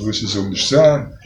decisão de estar